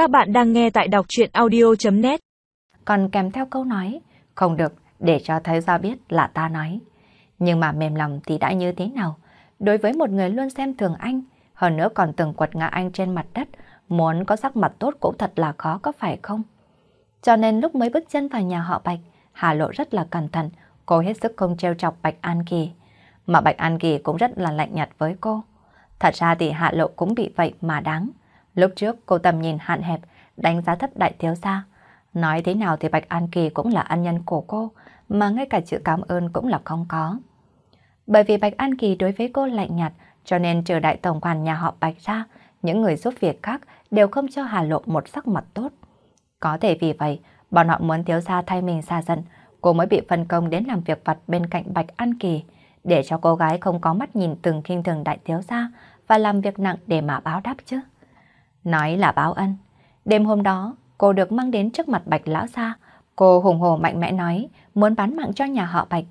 Các bạn đang nghe tại đọc chuyện audio.net Còn kèm theo câu nói, không được, để cho thấy ra biết là ta nói. Nhưng mà mềm lòng thì đã như thế nào? Đối với một người luôn xem thường anh, hơn nữa còn từng quật ngã anh trên mặt đất, muốn có sắc mặt tốt cũng thật là khó có phải không? Cho nên lúc mới bước chân vào nhà họ Bạch, Hà Lộ rất là cẩn thận, cô hết sức không trêu chọc Bạch An Kỳ. Mà Bạch An Kỳ cũng rất là lạnh nhạt với cô. Thật ra thì Hạ Lộ cũng bị vậy mà đáng. Lúc trước cô tầm nhìn hạn hẹp, đánh giá thấp đại thiếu gia. Nói thế nào thì Bạch An Kỳ cũng là ân nhân của cô, mà ngay cả chữ cảm ơn cũng là không có. Bởi vì Bạch An Kỳ đối với cô lạnh nhạt, cho nên trừ đại tổng quản nhà họ Bạch ra, những người giúp việc khác đều không cho Hà Lộ một sắc mặt tốt. Có thể vì vậy, bọn họ muốn thiếu gia thay mình xa dần cô mới bị phân công đến làm việc vặt bên cạnh Bạch An Kỳ, để cho cô gái không có mắt nhìn từng khinh thường đại thiếu gia và làm việc nặng để mà báo đáp chứ. Nói là báo ân. Đêm hôm đó, cô được mang đến trước mặt Bạch Lão Gia. Cô hùng hồ mạnh mẽ nói muốn bán mạng cho nhà họ Bạch.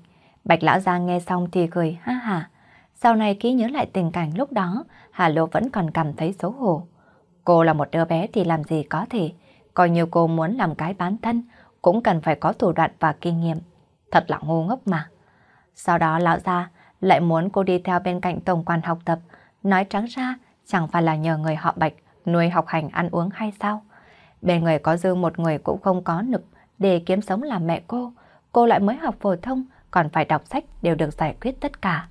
Bạch Lão Gia nghe xong thì cười ha ha. Sau này ký nhớ lại tình cảnh lúc đó, Hà Lô vẫn còn cảm thấy xấu hổ. Cô là một đứa bé thì làm gì có thể. Coi như cô muốn làm cái bán thân, cũng cần phải có thủ đoạn và kinh nghiệm. Thật là ngu ngốc mà. Sau đó Lão Gia lại muốn cô đi theo bên cạnh tổng quan học tập. Nói trắng ra, chẳng phải là nhờ người họ Bạch nuôi học hành ăn uống hay sao? Bên người có dư một người cũng không có nực để kiếm sống làm mẹ cô. Cô lại mới học phổ thông, còn phải đọc sách đều được giải quyết tất cả.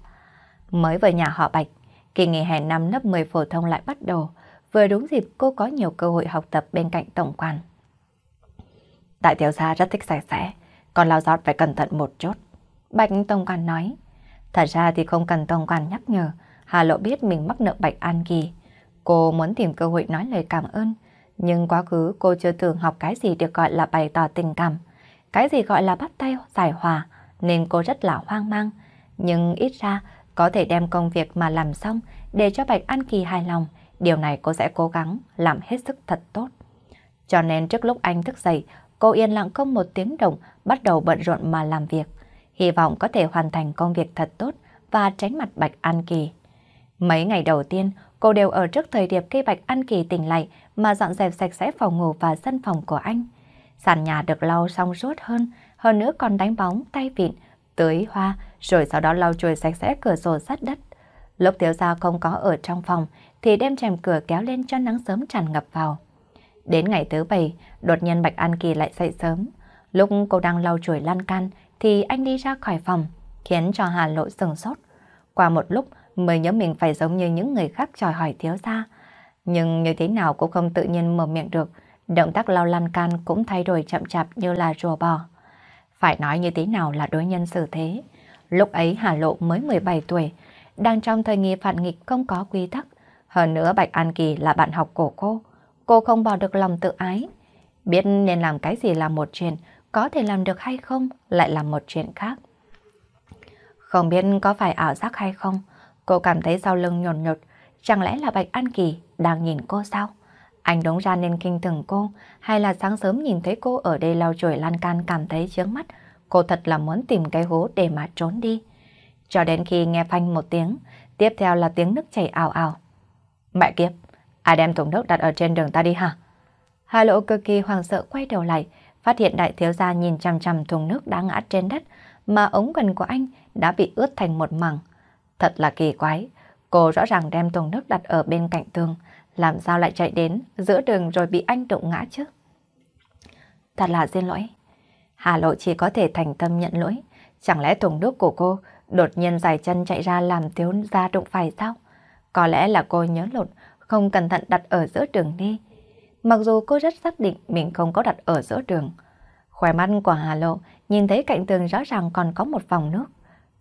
Mới về nhà họ Bạch, kỳ nghỉ hè năm lớp 10 phổ thông lại bắt đầu. Vừa đúng dịp cô có nhiều cơ hội học tập bên cạnh tổng quan. Đại tiểu gia rất thích sạch sẽ, còn lao giọt phải cẩn thận một chút. Bạch tổng quan nói. Thật ra thì không cần tổng quan nhắc nhở, Hà Lộ biết mình mắc nợ Bạch An Kỳ. Cô muốn tìm cơ hội nói lời cảm ơn, nhưng quá khứ cô chưa từng học cái gì được gọi là bày tỏ tình cảm, cái gì gọi là bắt tay giải hòa, nên cô rất là hoang mang. Nhưng ít ra có thể đem công việc mà làm xong để cho Bạch An Kỳ hài lòng, điều này cô sẽ cố gắng làm hết sức thật tốt. Cho nên trước lúc anh thức dậy, cô yên lặng không một tiếng động bắt đầu bận rộn mà làm việc. Hy vọng có thể hoàn thành công việc thật tốt và tránh mặt Bạch An Kỳ. Mấy ngày đầu tiên, cô đều ở trước thời điểm cây Bạch An Kỳ tỉnh lại mà dọn dẹp sạch sẽ phòng ngủ và sân phòng của anh. Sàn nhà được lau xong suốt hơn, hơn nữa còn đánh bóng, tay vịn, tưới hoa, rồi sau đó lau chùi sạch sẽ cửa sổ sát đất. Lúc thiếu gia không có ở trong phòng, thì đem rèm cửa kéo lên cho nắng sớm tràn ngập vào. Đến ngày thứ bảy, đột nhiên Bạch An Kỳ lại dậy sớm. Lúc cô đang lau chùi lan can, thì anh đi ra khỏi phòng, khiến cho Hà Lộ sừng sốt. Qua một lúc, mới nhớ mình phải giống như những người khác tròi hỏi thiếu gia. Nhưng như thế nào cũng không tự nhiên mở miệng được, động tác lau lan can cũng thay đổi chậm chạp như là rùa bò. Phải nói như thế nào là đối nhân xử thế. Lúc ấy Hà Lộ mới 17 tuổi, đang trong thời nghi phản nghịch không có quy tắc. Hơn nữa Bạch An Kỳ là bạn học của cô. Cô không bỏ được lòng tự ái. Biết nên làm cái gì là một chuyện, có thể làm được hay không lại là một chuyện khác. Không biết có phải ảo giác hay không, cô cảm thấy sau lưng nhột nhột, chẳng lẽ là Bạch An Kỳ đang nhìn cô sao? Anh đúng ra nên kinh thường cô, hay là sáng sớm nhìn thấy cô ở đây lau chùi lan can cảm thấy chướng mắt, cô thật là muốn tìm cái hố để mà trốn đi. Cho đến khi nghe phanh một tiếng, tiếp theo là tiếng nước chảy ào ào. Mẹ kiếp, ai đem thùng nước đặt ở trên đường ta đi hả? Hà lộ cực kỳ hoàng sợ quay đầu lại, phát hiện đại thiếu gia nhìn chằm chằm thùng nước đã ngã trên đất, mà ống quần của anh đã bị ướt thành một mảng. Thật là kỳ quái, cô rõ ràng đem thùng nước đặt ở bên cạnh tường, làm sao lại chạy đến giữa đường rồi bị anh đụng ngã chứ? Thật là xin lỗi. Hà Lộ chỉ có thể thành tâm nhận lỗi. Chẳng lẽ thùng nước của cô đột nhiên dài chân chạy ra làm thiếu gia đụng phải sao? Có lẽ là cô nhớ lộn, không cẩn thận đặt ở giữa đường đi. Mặc dù cô rất xác định mình không có đặt ở giữa đường. Khỏe mắt của Hà Lộ nhìn thấy cạnh tường rõ ràng còn có một vòng nước.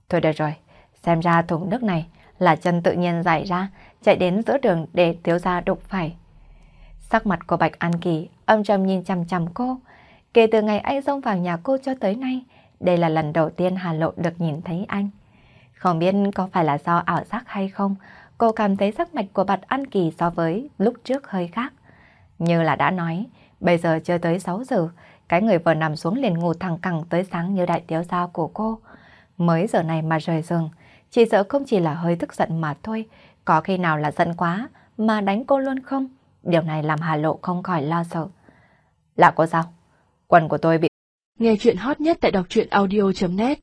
Thôi được rồi, xem ra thùng nước này là chân tự nhiên dài ra, chạy đến giữa đường để thiếu gia đụng phải. Sắc mặt của Bạch An Kỳ âm trầm nhìn chằm chằm cô. Kể từ ngày anh xông vào nhà cô cho tới nay, đây là lần đầu tiên Hà Lộ được nhìn thấy anh. Không biết có phải là do ảo giác hay không, cô cảm thấy sắc mạch của Bạch An Kỳ so với lúc trước hơi khác. Như là đã nói, bây giờ chưa tới 6 giờ, cái người vừa nằm xuống liền ngủ thẳng cẳng tới sáng như đại tiếu gia của cô. Mới giờ này mà rời giường, chỉ sợ không chỉ là hơi tức giận mà thôi, có khi nào là giận quá mà đánh cô luôn không? Điều này làm Hà Lộ không khỏi lo sợ. Là cô sao? Quần của tôi bị... Nghe chuyện hot nhất tại đọc truyện audio.net